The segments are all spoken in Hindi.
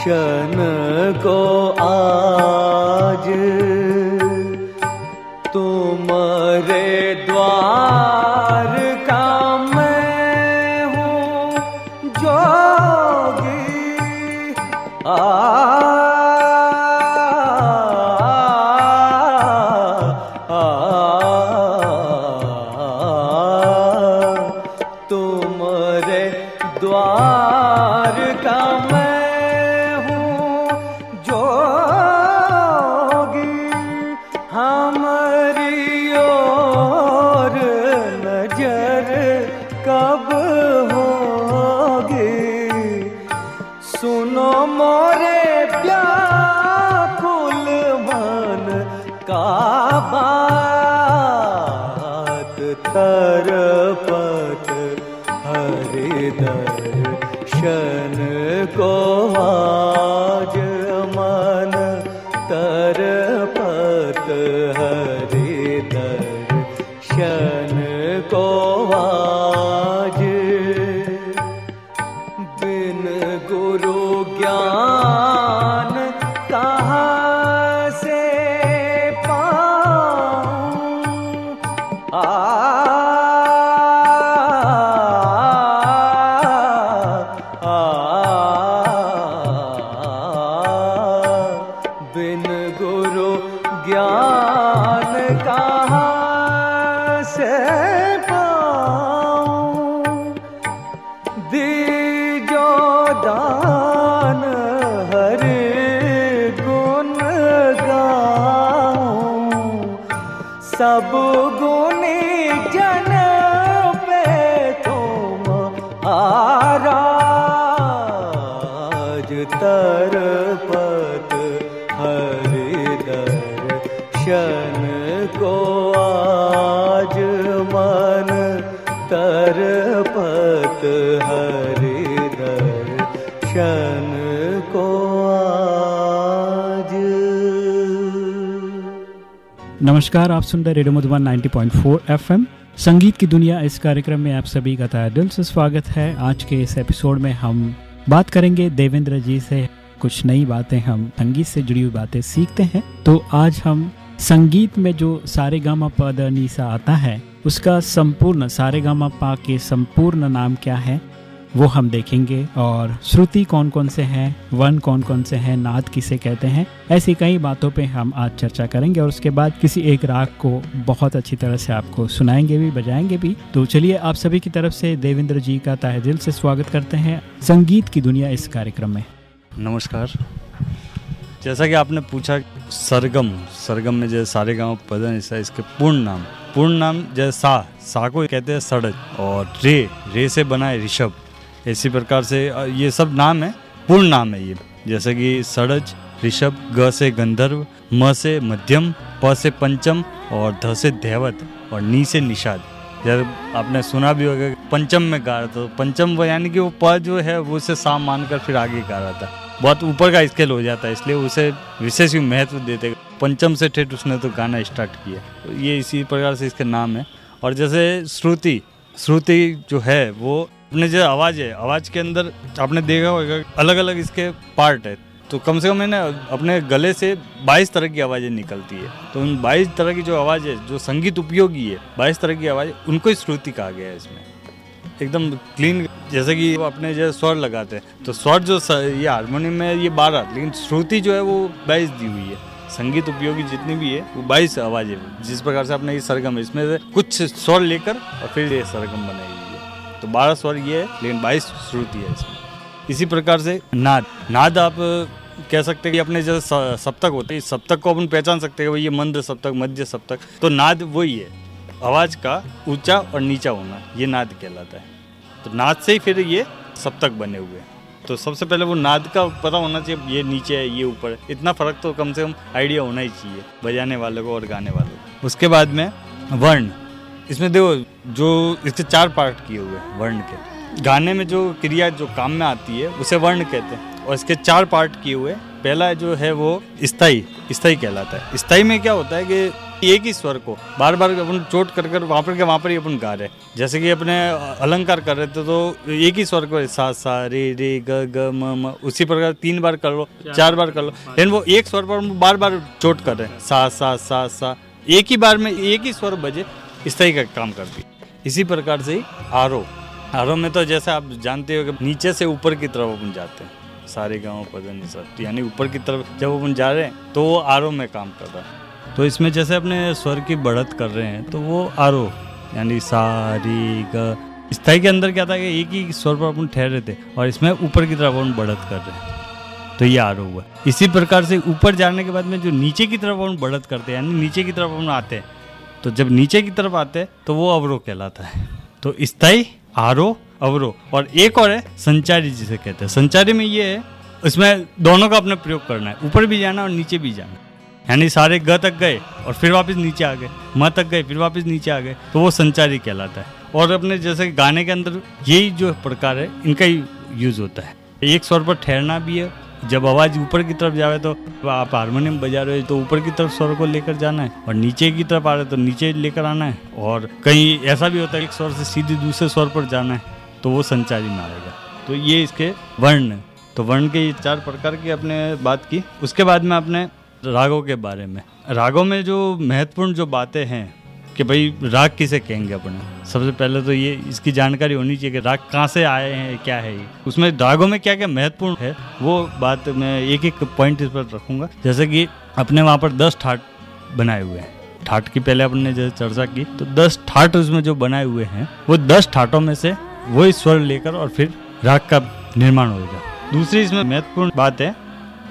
शन को आज। तुम्हारे द्वार का मैं हूँ जोगी। आ Master. आराज तरपत हरिदर शन को आज मन तर तरपत हरिदर शन को आज। नमस्कार, आप सुन रहे रेडियो मधुबन 90.4 एफएम। संगीत की दुनिया इस कार्यक्रम में आप सभी का तहे दिल से स्वागत है। आज के इस एपिसोड में हम बात करेंगे। देवेंद्र जी से कुछ नई बातें हम संगीत से जुड़ी हुई बातें सीखते हैं। तो आज हम संगीत में जो सारे गामा पद नीसा आता है, उसका संपूर्ण सारे गामा पा के संपूर्ण नाम क्या है? वो हम देखेंगे। और श्रुति कौन कौन से हैं? वन कौन कौन से हैं? नाद किसे कहते हैं? ऐसी कई बातों पे हम आज चर्चा करेंगे और उसके बाद किसी एक राग को बहुत अच्छी तरह से आपको सुनाएँगे भी, बजाएँगे भी। तो चलिए आप सभी की तरफ़ से देवेंद्र जी का तहे दिल से स्वागत करते हैं संगीत की दुनिया इस कार्यक्रम में। नमस्कार। जैसा कि आपने पूछा, सरगम सरगम में जैसे सारे गाँव पदन ऐसा इसके पूर्ण नाम। पूर्ण नाम जैसे सा सा को कहते हैं सड़ज और रे रे से बना है ऋषभ। इसी प्रकार से ये सब नाम है, पूर्ण नाम है ये। जैसे कि सड़ज, ऋषभ, ग से गंधर्व, म से मध्यम, प से पंचम और ध से धैवत और नी से निषाद। जब आपने सुना भी होगा, पंचम में गा रहा था तो पंचम वो यानी कि वो प जो है, वो उसे सा मानकर फिर आगे गा रहा था। बहुत ऊपर का स्केल हो जाता है, इसलिए उसे विशेष ही महत्व देते पंचम से ठेठ उसने तो गाना स्टार्ट किया तो ये इसी प्रकार से इसके नाम है। और जैसे श्रुति श्रुति जो है, वो अपने जो आवाज़ है, आवाज़ के अंदर आपने देखा होगा अलग अलग इसके पार्ट है। तो कम से कम है ना अपने गले से 22 तरह की आवाज़ें निकलती है। तो उन 22 तरह की जो आवाज़ है, जो संगीत उपयोगी है 22 तरह की आवाज़, उनको ही श्रुति कहा गया है इसमें। एकदम क्लीन जैसे कि अपने जो स्वर लगाते हैं। तो स्वर जो ये हारमोनियम में ये बारह लेकिन श्रुति जो है वो बाईस दी हुई है। संगीत उपयोगी जितनी भी है, वो बाईस आवाज़ें जिस प्रकार से अपने ये सरगम, इसमें से कुछ स्वर लेकर और फिर ये सरगम बनाई तो बारह स्वर ये है, लेकिन बाईस श्रुति है इसमें। इसी प्रकार से नाद नाद आप कह सकते हैं कि अपने जैसे सप्तक होते हैं। सप्तक को अपन पहचान सकते हैं ये मंद सप्तक, मध्य सप्तक। तो नाद वही है। आवाज़ का ऊँचा और नीचा होना, ये नाद कहलाता है। तो नाद से ही फिर ये सप्तक बने हुए हैं। तो सबसे पहले वो नाद का पता होना चाहिए ये नीचे है, ये ऊपर है। इतना फ़र्क तो कम से कम आइडिया होना ही चाहिए, बजाने वाले को और गाने वाले को। उसके बाद में वर्ण। इसमें देखो जो इसके चार पार्ट किए हुए हैं वर्ण के। गाने में जो क्रिया जो काम में आती है उसे वर्ण कहते हैं। और इसके चार पार्ट किए हुए पहला जो है वो स्थायी स्थायी कहलाता है। स्थायी में क्या होता है कि एक ही स्वर को बार बार अपन चोट कर कर वहाँ पर के वहाँ पर ही अपन गा रहे हैं। जैसे कि अपने अलंकार कर रहे थे तो एक ही स्वर को सा सा रे रे ग ग म म उसी प्रकार तीन बार कर लो चार बार कर लो। लेकिन वो एक स्वर पर बार बार चोट कर रहे हैं। सा सा सा सा। एक ही बार में एक ही स्वर बजे स्थायी का काम करती है इसी प्रकार से ही आरोह आरोह में तो जैसे आप जानते हो कि नीचे से ऊपर की तरफ़ अपन जाते हैं। सारे गाँव, पदन सब। यानी ऊपर की तरफ़ जब अपन जा रहे हैं तो वो आरोह में काम कर रहा है। तो इसमें जैसे अपने स्वर की बढ़त कर रहे हैं तो वो आरोह यानी सारी ग। स्थायी के अंदर क्या था कि एक ही स्वर पर अपन ठहर रहे थे, और इसमें ऊपर की तरफ़ अपन बढ़त कर रहे हैं। तो ये आरोह हुआ। इसी प्रकार से ऊपर जाने के बाद में जो नीचे की तरफ़ अपन बढ़त करते हैं, यानी नीचे की तरफ़ अपन आते हैं तो जब नीचे की तरफ़ आते हैं तो वो अवरोह कहलाता है। तो स्थायी आरोह अवरोह और एक और है, संचारी जिसे कहते हैं। संचारी में ये है, इसमें दोनों का अपना प्रयोग करना है। ऊपर भी जाना और नीचे भी जाना। यानी सारे ग तक गए और फिर वापस नीचे आ गए। म तक गए, फिर वापस नीचे आ गए। तो वो संचारी कहलाता है। और अपने जैसे गाने के अंदर यही जो प्रकार है, इनका ही यूज़ होता है। एक स्वर पर ठहरना भी है जब आवाज़ ऊपर की तरफ़ जावे तो आप हारमोनियम बजा रहे हो तो ऊपर की तरफ़ स्वर को लेकर जाना है और नीचे की तरफ़ आ रहे तो नीचे लेकर आना है और कहीं ऐसा भी होता है, एक स्वर से सीधे दूसरे स्वर पर जाना है तो वो संचारी में आएगा तो ये इसके वर्ण तो वर्ण के ये चार प्रकार की अपने बात की। उसके बाद में आपने रागों के बारे में। रागों में जो महत्वपूर्ण जो बातें हैं कि भाई राग किसे कहेंगे अपने? सबसे पहले तो ये, इसकी जानकारी होनी चाहिए कि राग कहाँ से आए हैं, क्या है ये। उसमें रागों में क्या क्या महत्वपूर्ण है, वो बात मैं एक एक पॉइंट इस पर रखूँगा। जैसे कि अपने वहाँ पर दस ठाट बनाए हुए हैं। ठाट की पहले अपने जैसे चर्चा की तो दस ठाट उसमें जो बनाए हुए हैं, वो दस ठाटों में से वही स्वर लेकर और फिर राग का निर्माण होगा दूसरी इसमें महत्वपूर्ण बात है,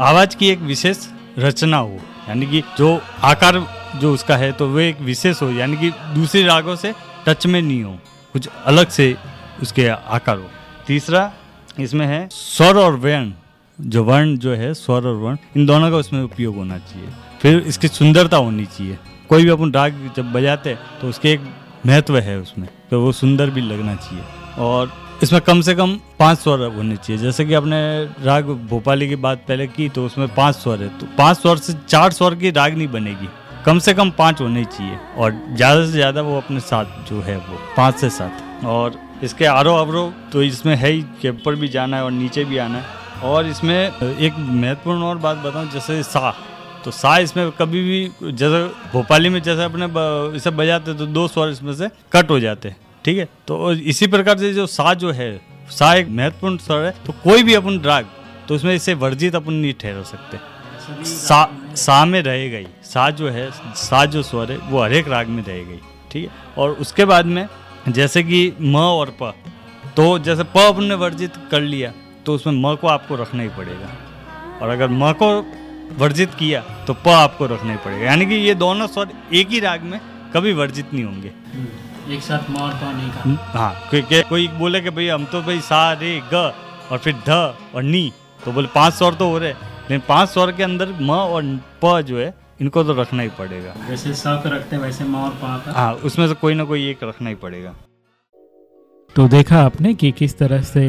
आवाज़ की एक विशेष रचना हो, यानी कि जो आकार जो उसका है तो वो एक विशेष हो, यानी कि दूसरे रागों से टच में नहीं हो, कुछ अलग से उसके आकार हो। तीसरा इसमें है स्वर और वर्ण। जो वर्ण जो है, स्वर और वर्ण, इन दोनों का उसमें उपयोग होना चाहिए। फिर इसकी सुंदरता होनी चाहिए। कोई भी अपन राग जब बजाते हैं तो उसके एक महत्व है उसमें तो वो सुंदर भी लगना चाहिए। और इसमें कम से कम पाँच स्वर होने चाहिए। जैसे कि आपने राग भोपाली की बात पहले की तो उसमें पाँच स्वर है। तो पाँच स्वर से चार स्वर की राग नहीं बनेगी। कम से कम पाँच होने चाहिए और ज़्यादा से ज़्यादा वो अपने साथ जो है वो, पाँच से सात। और इसके आरोह अवरोह तो इसमें है ही कि ऊपर भी जाना है और नीचे भी आना है। और इसमें एक महत्वपूर्ण और बात बताऊँ, जैसे सा तो सा इसमें कभी भी, जैसे भोपाली में जैसे अपने इसे बजाते तो दो स्वर इसमें से कट हो जाते हैं, ठीक है? तो इसी प्रकार से जो सा जो है, सा एक महत्वपूर्ण स्वर है तो कोई भी अपन राग तो इसमें इसे वर्जित अपन नहीं ठहरा सकते। सा सा में रहेगा ही सा जो है सा जो स्वर है वो हर एक राग में रहेगा ही ठीक है? और उसके बाद में जैसे कि म और प तो जैसे प अपन वर्जित कर लिया तो उसमें म को आपको रखना ही पड़ेगा। और अगर म को वर्जित किया तो प आपको रखना ही पड़ेगा। यानी कि ये दोनों स्वर एक ही राग में कभी वर्जित नहीं होंगे। एक साथ मार पाने का। हाँ क्योंकि कोई बोले कि भाई हम तो भाई सा रे ग और फिर ध और नी तो बोले पाँच स्वर तो हो रहे। लेकिन पाँच स्वर के अंदर म और प जो है इनको तो रखना ही पड़ेगा। जैसे स रखते वैसे म और पा का। हाँ उसमें से कोई ना कोई एक रखना ही पड़ेगा। तो देखा आपने कि किस तरह से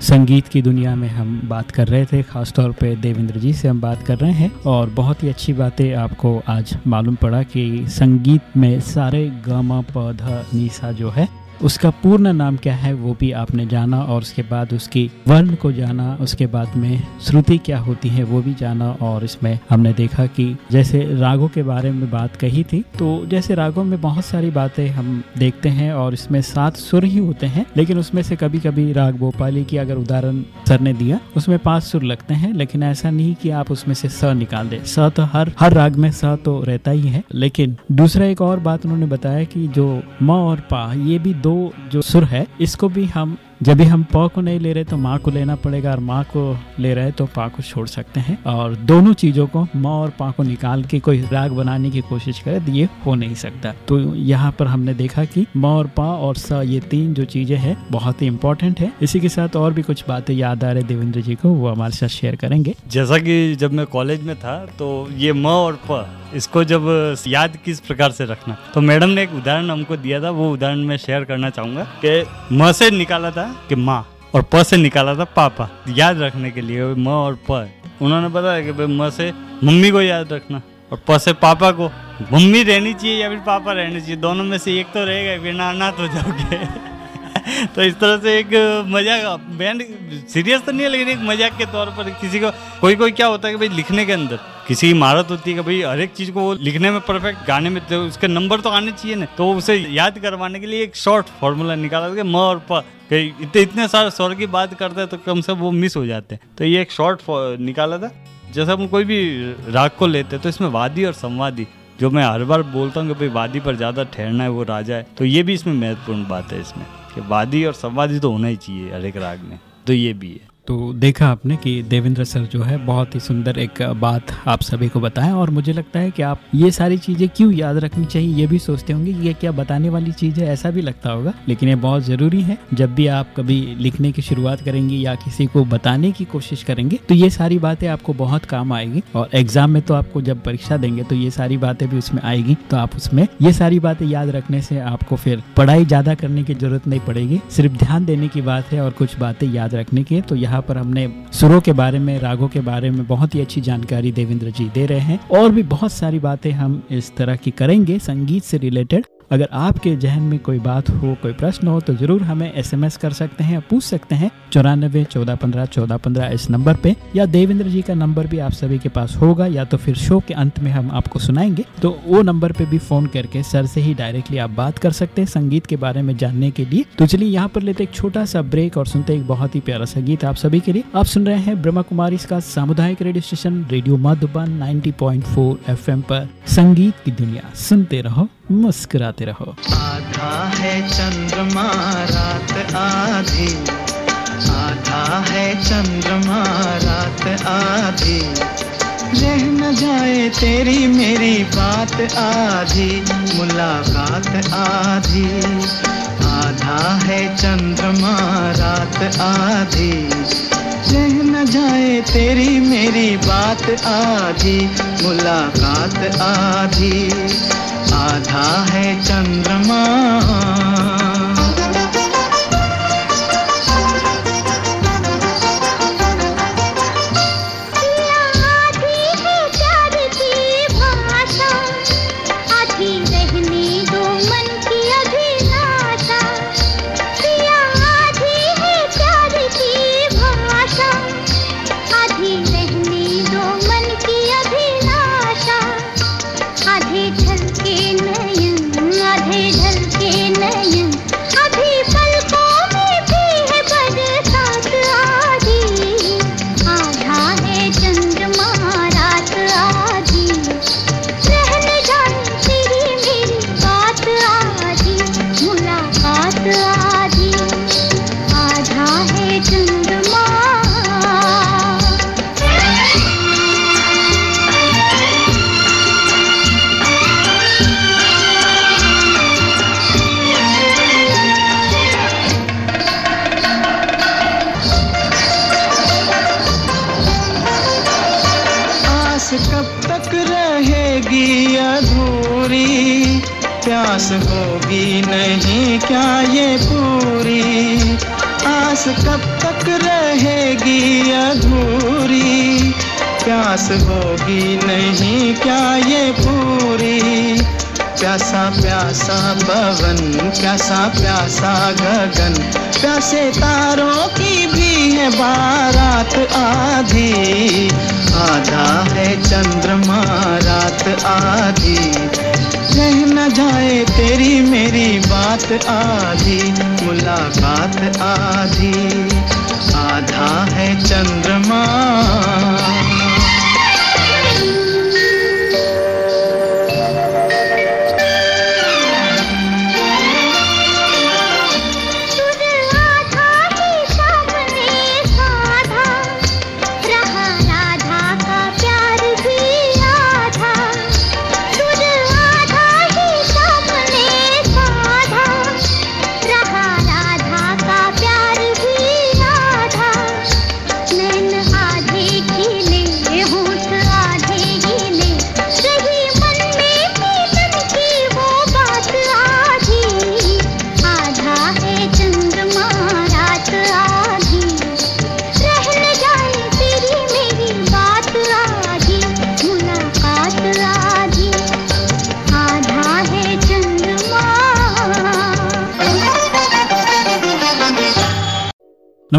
संगीत की दुनिया में हम बात कर रहे थे खासतौर पे देवेंद्र जी से हम बात कर रहे हैं और बहुत ही अच्छी बातें आपको आज मालूम पड़ा कि संगीत में सारे गामा पौधा निशा जो है उसका पूर्ण नाम क्या है, वो भी आपने जाना और उसके बाद उसकी वर्ण को जाना, उसके बाद में श्रुति क्या होती है, वो भी जाना और इसमें हमने देखा कि जैसे रागों के बारे में बात कही थी तो जैसे रागों में बहुत सारी बातें हम देखते हैं और इसमें सात सुर ही होते हैं, लेकिन उसमें से कभी कभी राग भोपाली की अगर उदाहरण सर ने दिया, उसमें पाँच सुर लगते हैं, लेकिन ऐसा नहीं कि आप उसमें से स निकाल दे। स तो हर हर राग में स तो रहता ही है, लेकिन दूसरा एक और बात उन्होंने बताया कि जो म और पा, ये भी दो दो जो सुर है इसको भी हम जब भी हम प को नहीं ले रहे तो माँ को लेना पड़ेगा और माँ को ले रहे तो पा को छोड़ सकते हैं। और दोनों चीज़ों को माँ और पा को निकाल के कोई राग बनाने की कोशिश करे तो ये हो नहीं सकता। तो यहाँ पर हमने देखा कि माँ और पा और स ये तीन जो चीज़ें हैं, बहुत ही इंपॉर्टेंट है। इसी के साथ और भी कुछ बातें याद आ रहे देवेंद्र जी को, वो हमारे साथ शेयर करेंगे। जैसा कि जब मैं कॉलेज में था तो ये म और प, इसको जब याद किस प्रकार से रखना? तो मैडम ने एक उदाहरण हमको दिया था, वो उदाहरण मैं शेयर करना चाहूँगा कि म से निकाला था कि माँ और प से निकाला था पापा। याद रखने के लिए म और प। उन्होंने बताया कि भाई म से मम्मी को याद रखना और प से पापा को मम्मी रहनी चाहिए या फिर पापा रहने चाहिए। दोनों में से एक तो रहेगा, फिर अनाथ हो जाओगे। तो इस तरह से एक मज़ाक बैंड सीरियस तो नहीं है, लेकिन एक मज़ाक के तौर पर किसी को, कोई कोई क्या होता है कि भाई लिखने के अंदर, किसी की महारत होती है कि भाई हर एक चीज़ को वो लिखने में परफेक्ट गाने में तो उसके नंबर तो आने चाहिए ना तो उसे याद करवाने के लिए एक शॉर्ट फॉर्मूला निकाला म और प कहीं इतने इतने सारे स्वर की बात करते हैं तो कम से वो मिस हो जाते हैं। तो ये एक शॉर्ट निकाला था। जैसे हम कोई भी राग को लेते हैं तो इसमें वादी और संवादी, जो मैं हर बार बोलता हूँ कि भाई वादी पर ज़्यादा ठहरना है, वो राजा है तो ये भी इसमें महत्वपूर्ण बात है इसमें। कि वादी और संवादी तो होना ही चाहिए हर एक राग में तो ये भी है। तो देखा आपने कि देवेंद्र सर जो है बहुत ही सुंदर एक बात आप सभी को बताएँ, और मुझे लगता है कि आप ये सारी चीज़ें क्यों याद रखनी चाहिए, ये भी सोचते होंगे ये क्या बताने वाली चीज़ है, ऐसा भी लगता होगा। लेकिन ये बहुत ज़रूरी है, जब भी आप कभी लिखने की शुरुआत करेंगे या किसी को बताने की कोशिश करेंगे तो ये सारी बातें आपको बहुत काम आएगी। और एग्ज़ाम में तो आपको जब परीक्षा देंगे तो ये सारी बातें भी उसमें आएगी तो आप उसमें ये सारी बातें याद रखने से आपको फिर पढ़ाई ज़्यादा करने की ज़रूरत नहीं पड़ेगी। सिर्फ़ ध्यान देने की बात है और कुछ बातें याद रखने की तो यहाँ पर हमने सुरों के बारे में, रागों के बारे में बहुत ही अच्छी जानकारी देवेंद्र जी दे रहे हैं। और भी बहुत सारी बातें हम इस तरह की करेंगे, संगीत से रिलेटेड अगर आपके जहन में कोई बात हो, कोई प्रश्न हो तो ज़रूर हमें एसएमएस कर सकते हैं, पूछ सकते हैं। चौरानबे चौदह पंद्रह चौदह पंद्रह इस नंबर पे। या देवेंद्र जी का नंबर भी आप सभी के पास होगा, या तो फिर शो के अंत में हम आपको सुनाएँगे। तो वो नंबर पे भी फ़ोन करके सर से ही डायरेक्टली आप बात कर सकते हैं, संगीत के बारे में जानने के लिए। तो चलिए यहाँ पर लेते एक छोटा सा ब्रेक और सुनते एक बहुत ही प्यारा सा गीत आप सभी के लिए। आप सुन रहे हैं ब्रह्मा कुमारी का सामुदायिक radio station, radio Madhuban, ninety point पर। संगीत की दुनिया, सुनते रहो। मुस्कुराते रहो। आधा है चंद्रमा रात आधी। आधा है चंद्रमा रात आधी। रह न जाए तेरी मेरी बात आधी। मुलाकात आधी। आधा है चंद्रमा रात आधी। रह न जाए तेरी मेरी बात आधी। मुलाकात आधी। आधा है चंद्रमा। होगी नहीं क्या ये पूरी? आस कब तक रहेगी अधूरी? प्यास होगी नहीं क्या ये पूरी? प्यासा प्यासा पवन प्यासा प्यासा गगन, प्यासे तारों की भी बारात आधी, आधा है चंद्रमा रात आधी। रह न जाए तेरी मेरी बात आधी, मुलाकात आधी। आधा है चंद्रमा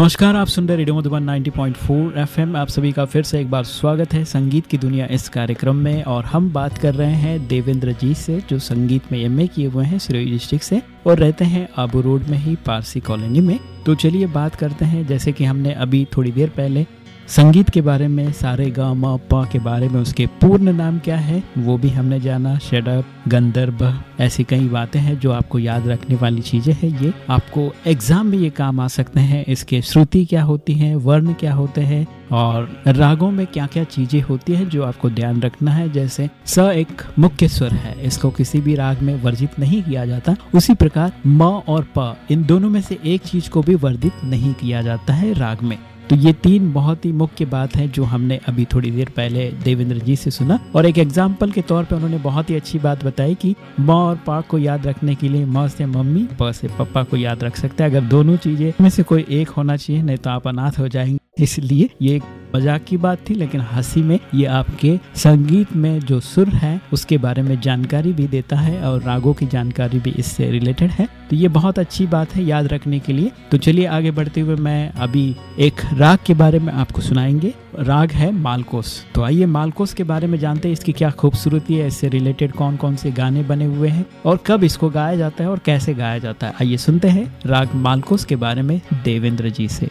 नमस्कार, आप सुन रहे रेडियो मधुबन 90.4 एफएम। आप सभी का फिर से एक बार स्वागत है संगीत की दुनिया इस कार्यक्रम में। और हम बात कर रहे हैं देवेंद्र जी से, जो संगीत में एमए किए हुए हैं सिरोही डिस्ट्रिक्ट से, और रहते हैं आबू रोड में ही पारसी कॉलोनी में। तो चलिए बात करते हैं, जैसे कि हमने अभी थोड़ी देर पहले संगीत के बारे में, सारे गा, म, प के बारे में उसके पूर्ण नाम क्या है, वो भी हमने जाना। षडप गंधर्व ऐसी कई बातें हैं जो आपको याद रखने वाली चीज़ें हैं ये। आपको एग्ज़ाम में ये काम आ सकते हैं, इसके श्रुति क्या होती है, वर्ण क्या होते हैं, और रागों में क्या क्या चीज़ें होती है जो आपको ध्यान रखना है। जैसे, स एक मुख्य स्वर है, इसको किसी भी राग में वर्जित नहीं किया जाता। उसी प्रकार, म और प, इन दोनों में से एक चीज़ को भी वर्जित नहीं किया जाता है राग में। तो ये तीन बहुत ही मुख्य बात है जो हमने अभी थोड़ी देर पहले देवेंद्र जी से सुना। और एक एग्ज़ाम्पल के तौर पर उन्होंने बहुत ही अच्छी बात बताई की माँ और पा को याद रखने के लिए माँ से मम्मी प से पप्पा को याद रख सकते हैं। अगर दोनों चीज़ें में से कोई एक होना चाहिए, नहीं तो आप अनाथ हो जाएँगे। इसलिए ये मज़ाक की बात थी, लेकिन हँसी में ये आपके संगीत में जो सुर है, उसके बारे में जानकारी भी देता है और रागों की जानकारी भी इससे रिलेटेड है। तो ये बहुत अच्छी बात है याद रखने के लिए। तो चलिए आगे बढ़ते हुए मैं अभी एक राग के बारे में आपको सुनाएँगे। राग है मालकोस। तो आइए मालकोस के बारे में जानते हैं, इसकी क्या खूबसूरती है, इससे रिलेटेड कौन कौन से गाने बने हुए हैं और कब इसको गाया जाता है और कैसे गाया जाता है। आइए सुनते हैं राग मालकोस के बारे में देवेंद्र जी से।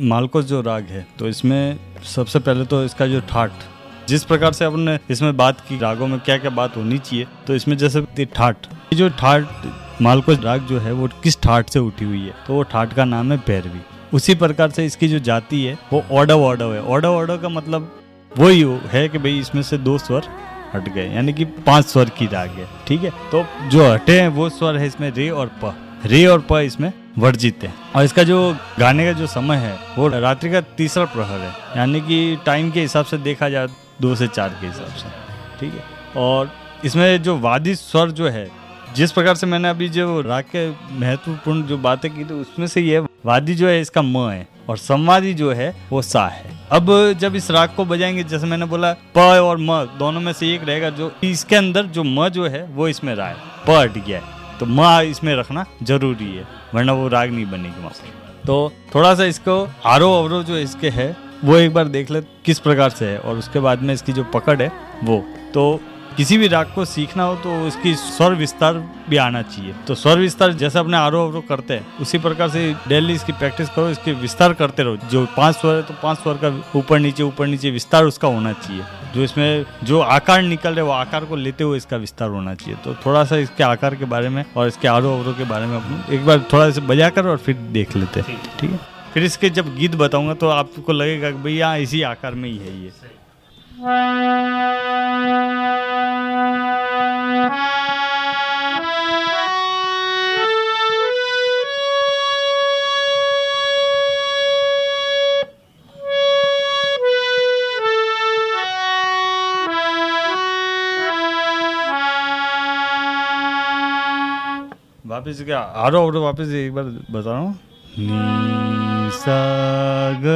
मालकोस जो राग है तो इसमें सबसे पहले तो इसका जो ठाट, जिस प्रकार से अपन इसमें बात की रागों में क्या क्या बात होनी चाहिए तो इसमें जैसे ठाट जो ठाट मालकोस राग जो है, वो किस ठाट से उठी हुई है तो वो ठाट का नाम है पैरवी उसी प्रकार से इसकी जो जाति है, वो ऑर्डव ऑर्डव है। ऑर्डव ऑर्डव का मतलब वही है कि भाई इसमें से दो स्वर हट गए, यानी कि पाँच स्वर की राग है, ठीक है? तो जो हटे हैं, वो स्वर है इसमें रे और प। रे और प इसमें वर्जित है। और इसका जो गाने का जो समय है, वो रात्रि का तीसरा प्रहर है। यानी कि टाइम के हिसाब से देखा जाए, दो से चार के हिसाब से। ठीक है? और इसमें जो वादी स्वर जो है, जिस प्रकार से मैंने अभी जो राग के महत्वपूर्ण जो बातें की तो उसमें से ये वादी जो है, इसका म है। और संवादी जो है, वो सा है। अब जब इस राग को बजाएँगे, जैसे मैंने बोला, प और म दोनों में से एक रहेगा जो, इसके अंदर जो म जो है, वो इसमें रहा है। प हट गया है। तो म इसमें रखना ज़रूरी है। वरना वो राग नहीं बनेगी वहाँ तो थोड़ा सा इसको आरो अवरो जो इसके है, वो एक बार देख ले किस प्रकार से है, और उसके बाद में इसकी जो पकड़ है, वो। तो किसी भी राग को सीखना हो तो उसकी स्वर विस्तार भी आना चाहिए। तो स्वर विस्तार जैसे अपने आरोह अवरोह करते हैं, उसी प्रकार से डेली इसकी प्रैक्टिस करो, इसके विस्तार करते रहो। जो पाँच स्वर है तो पाँच स्वर का ऊपर नीचे ऊपर नीचे विस्तार उसका होना चाहिए। जो इसमें जो आकार निकल रहे वो आकार को लेते हुए इसका विस्तार होना चाहिए। तो थोड़ा सा इसके आकार के बारे में और इसके आरोह अवरोह के बारे में एक बार थोड़ा सा बजा कर और फिर देख लेते हैं, ठीक है? फिर इसके जब गीत बताऊँगा तो आपको लगेगा कि भैया इसी आकार में ही है ये। वापस क्या? आ रहा हो वापस एक बार बता रहा हूँ नी सा ग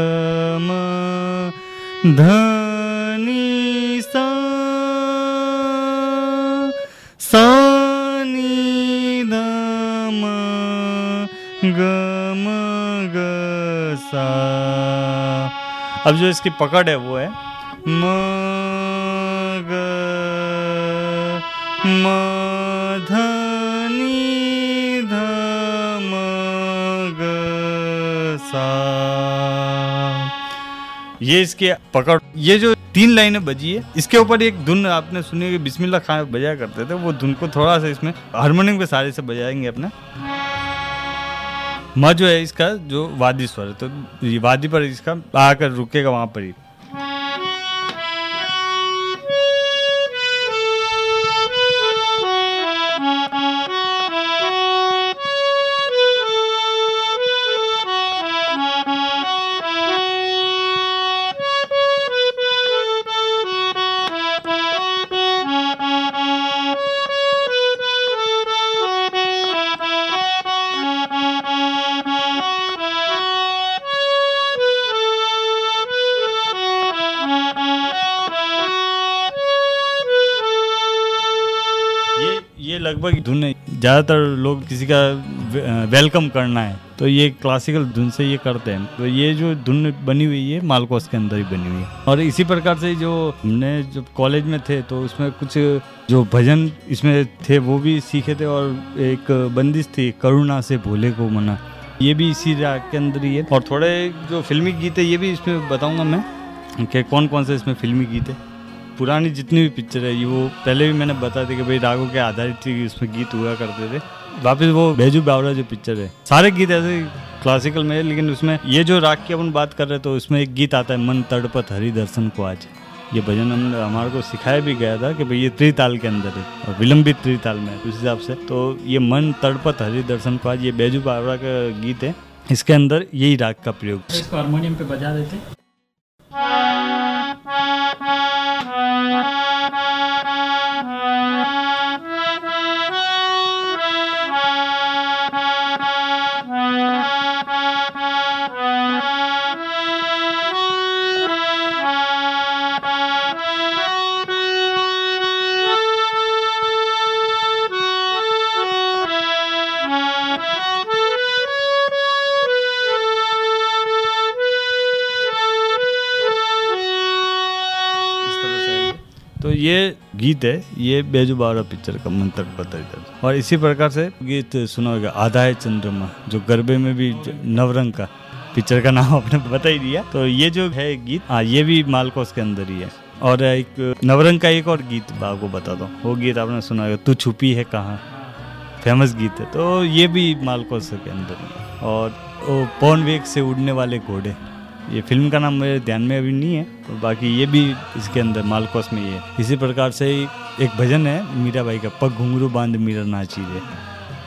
म ध अब जो इसकी पकड़ है वो है म ग म ध ध म ग सा। ये इसके पकड़, ये जो तीन लाइनें बजी है, इसके ऊपर एक धुन आपने सुनी कि बिस्मिल्लाह खान बजाया करते थे, वो धुन को थोड़ा सा इसमें हारमोनियम के सारे से बजाएँगे अपने। म जो है इसका जो वादी स्वर है तो वादी पर इसका आकर रुकेगा वहाँ पर ही। लगभग धुन है ज़्यादातर लोग किसी का वेलकम करना है। तो ये क्लासिकल धुन से ये करते हैं। तो ये जो धुन बनी हुई है, मालकोस के अंदर ही बनी हुई है। और इसी प्रकार से जो हमने जब कॉलेज में थे तो उसमें कुछ जो भजन इसमें थे, वो भी सीखे थे। और एक बंदिश थी, करुणा से भोले को मना। ये भी इसी राग के अंदर ही है। और थोड़े जो फिल्मी गीत है, ये भी इसमें बताऊँगा मैं कि कौन कौन से इसमें फिल्मी गीत है। पुरानी जितनी भी पिक्चर है, ये वो पहले भी मैंने बता दी कि भाई रागों के आधारित थी उसमें गीत हुआ करते थे। वापस वो बैजू बावरा जो पिक्चर है, सारे गीत ऐसे क्लासिकल में है, लेकिन उसमें ये जो राग की अपन बात कर रहे तो उसमें एक गीत आता है, मन तड़पत हरि दर्शन को आज। ये भजन हम हमारे को सिखाया भी गया था कि भाई ये त्रिताल के अंदर है, और विलंबित त्रिताल में उस हिसाब से। तो ये मन तड़पत हरि दर्शन को आज, ये बैजू बावरा का गीत है, इसके अंदर यही राग का प्रयोग। हारमोनियम पे बजा देते गीत है, ये बेजू बावरा पिक्चर का मंत्र इधर। और इसी प्रकार से गीत सुना होगा, आधा है चंद्रमा, जो गरबे में भी नवरंग का पिक्चर का नाम आपने बता ही दिया। तो ये जो है गीत हाँ ये भी मालकोस के अंदर ही है। और एक नवरंग का एक और गीत आपको बता दो, वो गीत आपने सुना होगा, तू छुपी है कहाँ? फ़ेमस गीत है तो ये भी मालकोस के अंदर है और वो पवन वेग से उड़ने वाले घोड़े ये फ़िल्म का नाम मेरे ध्यान में अभी नहीं है तो बाकी ये भी इसके अंदर, मालकोस में ही है। इसी प्रकार से एक भजन है, मीरा बाई का, पग घुंघरू बाँध, मीरा नाची रे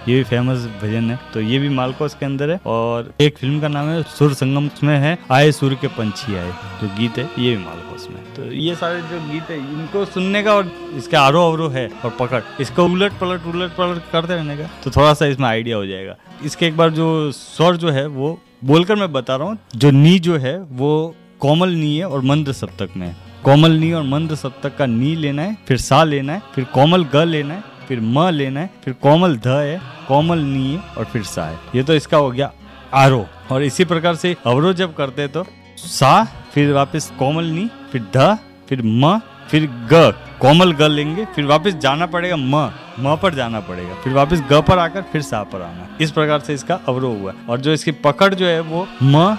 ये भी फ़ेमस भजन है तो ये भी मालकोस के अंदर है, और एक फ़िल्म का नाम है, सुर संगम में है, आए सुर के पंछी आए, जो गीत है, ये भी मालकोस में तो ये सारे जो गीत है, इनको सुनने का और इसका आरोह अवरोह है, और पकड़। इसको उलट पलट उलट पलट करते रहने का तो थोड़ा सा इसमें आइडिया हो जाएगा। इसके एक बार जो स्वर जो है, वो बोलकर मैं बता रहा हूँ, जो नी जो है, वो कोमल नी है और मंद सप्तक में है। कोमल नी और मंद सप्तक का नी लेना है, फिर सा लेना है, फिर कोमल ग लेना है, फिर म लेना है, फिर कोमल ध है, कोमल नी है और फिर सा है। ये तो इसका हो गया आरोह और इसी प्रकार से अवरोह जब करते हैं तो सा, फिर वापस कोमल नी, फिर ध, फिर म फिर ग, कोमल ग लेंगे, फिर वापस जाना पड़ेगा म म पर जाना पड़ेगा, फिर वापस ग पर आकर फिर सा पर आना। इस प्रकार से इसका अवरोह हुआ। और जो इसकी पकड़ जो है वो म,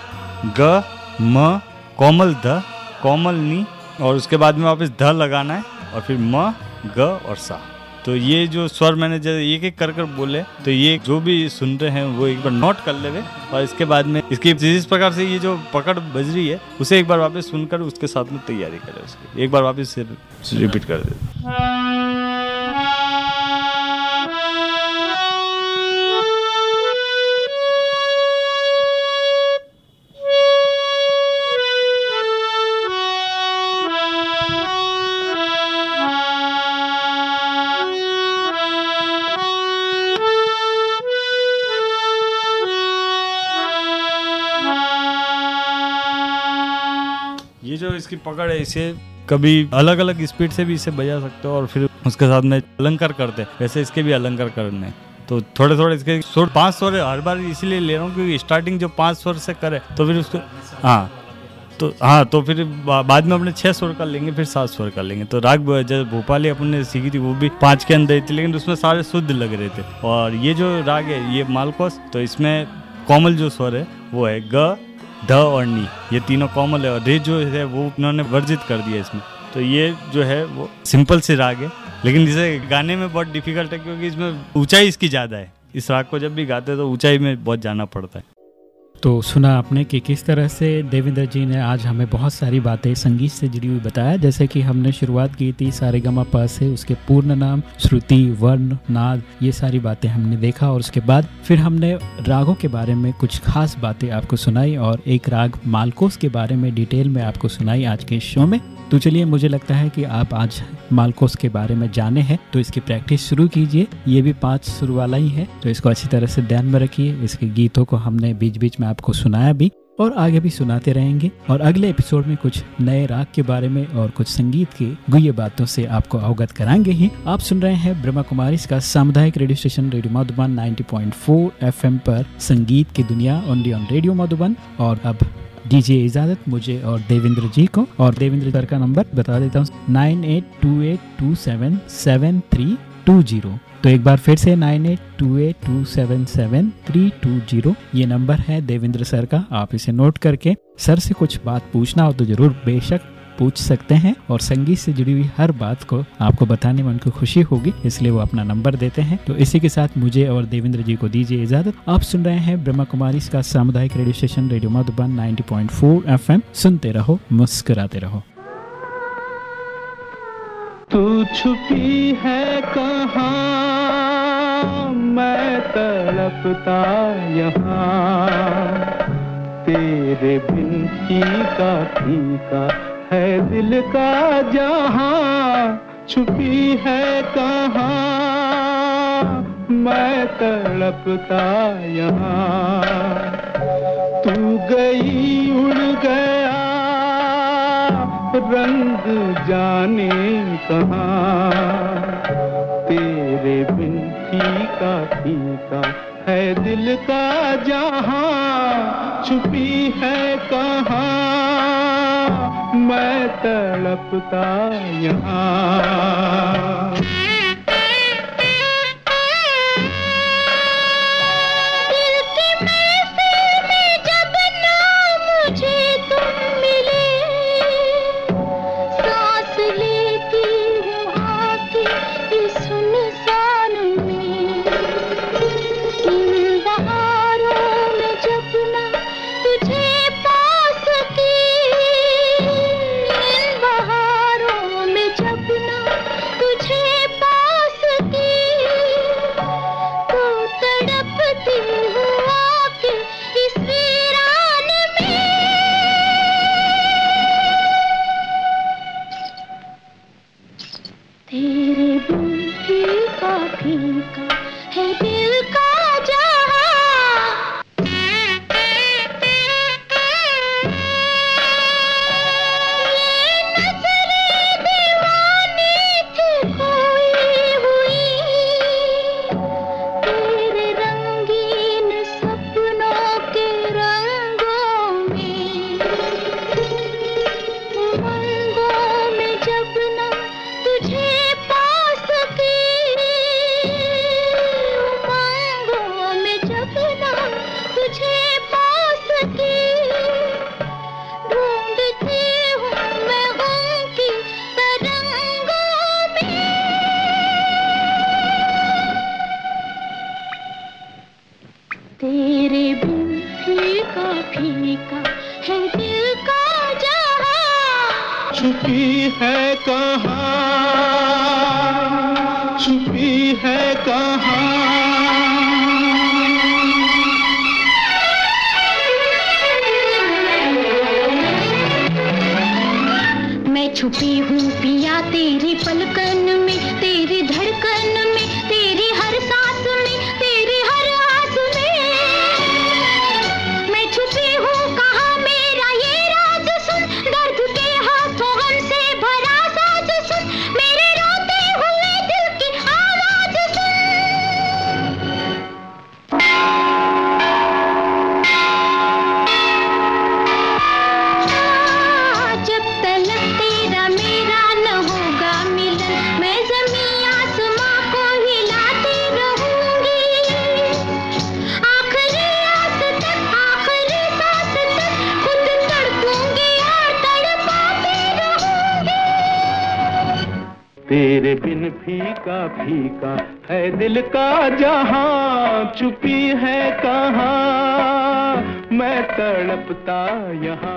ग, म, कोमल ध, कोमल नी, और उसके बाद में वापस ध लगाना है, और फिर म, ग और सा। तो ये जो स्वर मैंने जब एक एक कर कर बोले तो ये जो भी सुन रहे हैं वो एक बार नोट कर ले और इसके बाद में इसकी जिस प्रकार से ये जो पकड़ बज रही है, उसे एक बार वापस सुनकर उसके साथ में तैयारी करे उसकी। एक बार वापस रिपीट कर दे। पकड़ है, इसे कभी अलग अलग स्पीड से भी इसे बजा सकते हो और फिर उसके साथ में अलंकार करते वैसे इसके भी अलंकार करने तो थोड़े थोड़े इसके सुर, पाँच स्वर हर बार इसीलिए ले रहा हूँ क्योंकि स्टार्टिंग जो पाँच स्वर से करे तो फिर उसको हाँ तो हाँ तो फिर बा- बाद में अपने छह स्वर कर लेंगे, फिर सात स्वर कर लेंगे। तो राग जब भोपाली अपन ने सीखी थी, वो भी पाँच के अंदर थी, लेकिन उसमें सारे शुद्ध लग रहे थे। और ये जो राग है, ये मालकोस तो इसमें कोमल जो स्वर है, वो है ग ध और नी, ये तीनों कॉमन है और रे जो है वो उन्होंने वर्जित कर दिया इसमें। तो ये जो है वो सिंपल से राग है, लेकिन इसे गाने में बहुत डिफ़िकल्ट है क्योंकि इसमें ऊंचाई इसकी ज़्यादा है। इस राग को जब भी गाते हैं तो ऊंचाई में बहुत जाना पड़ता है। तो सुना आपने कि किस तरह से देवेंद्र जी ने आज हमें बहुत सारी बातें संगीत से जुड़ी हुई बताया। जैसे कि हमने शुरुआत की थी सारे गमा पास से, उसके पूर्ण नाम, श्रुति, वर्ण, नाद, ये सारी बातें हमने देखा और उसके बाद फिर हमने रागों के बारे में कुछ खास बातें आपको सुनाई और एक राग मालकोस के बारे में डिटेल में आपको सुनाई आज के शो में। तो चलिए मुझे लगता है कि आप आज मालकोस के बारे में जाने हैं तो इसकी प्रैक्टिस शुरू कीजिए। ये भी पाँच शुरू वाला ही है तो इसको अच्छी तरह से ध्यान में रखिए। इसके गीतों को हमने बीच बीच में आपको सुनाया भी, और आगे भी सुनाते रहेंगे। और अगले एपिसोड में कुछ नए राग के बारे में और कुछ संगीत के गुये बातों से आपको अवगत कराएँगे ही। आप सुन रहे हैं ब्रह्मा कुमारी का सामुदायिक radio station, radio Madhuban 90.4 FM पर संगीत की दुनिया, ओनली ऑन रेडियो मधुबन। और अब दीजिए इजाज़त, मुझे और देवेंद्र जी को, और देवेंद्र सर का नंबर बता देता हूँ, nine eight two eight two seven seven three two zero. तो एक बार फिर से nine eight two eight two seven seven three two zero, ये नंबर है देवेंद्र सर का, आप इसे नोट करके, सर से कुछ बात पूछना हो तो ज़रूर, बेशक। पूछ सकते हैं और संगीत से जुड़ी हुई हर बात को आपको बताने में उनको खुशी होगी, इसलिए वो अपना नंबर देते हैं। तो इसी के साथ मुझे और देवेंद्र जी को दीजिए इजाज़त। आप सुन रहे हैं ब्रह्मा कुमारी का सामुदायिक radio station, radio Madhuban 90.4 FM. सुनते रहो, मुस्कुराते रहो। तू छुपी है कहाँ? मैं तड़पता यहाँ। तेरे बिन फीका फीका है दिल का जहाँ, छुपी है कहाँ। मैं तड़पता यहाँ। तू गई, उड़ गया, रंग जाने कहाँ। तेरे बिन फीका फीका है दिल का जहाँ, छुपी है कहाँ। मैं तड़पता यहाँ। पलकन फीका है दिल का जहाँ छुपी है कहाँ मैं तड़पता यहाँ।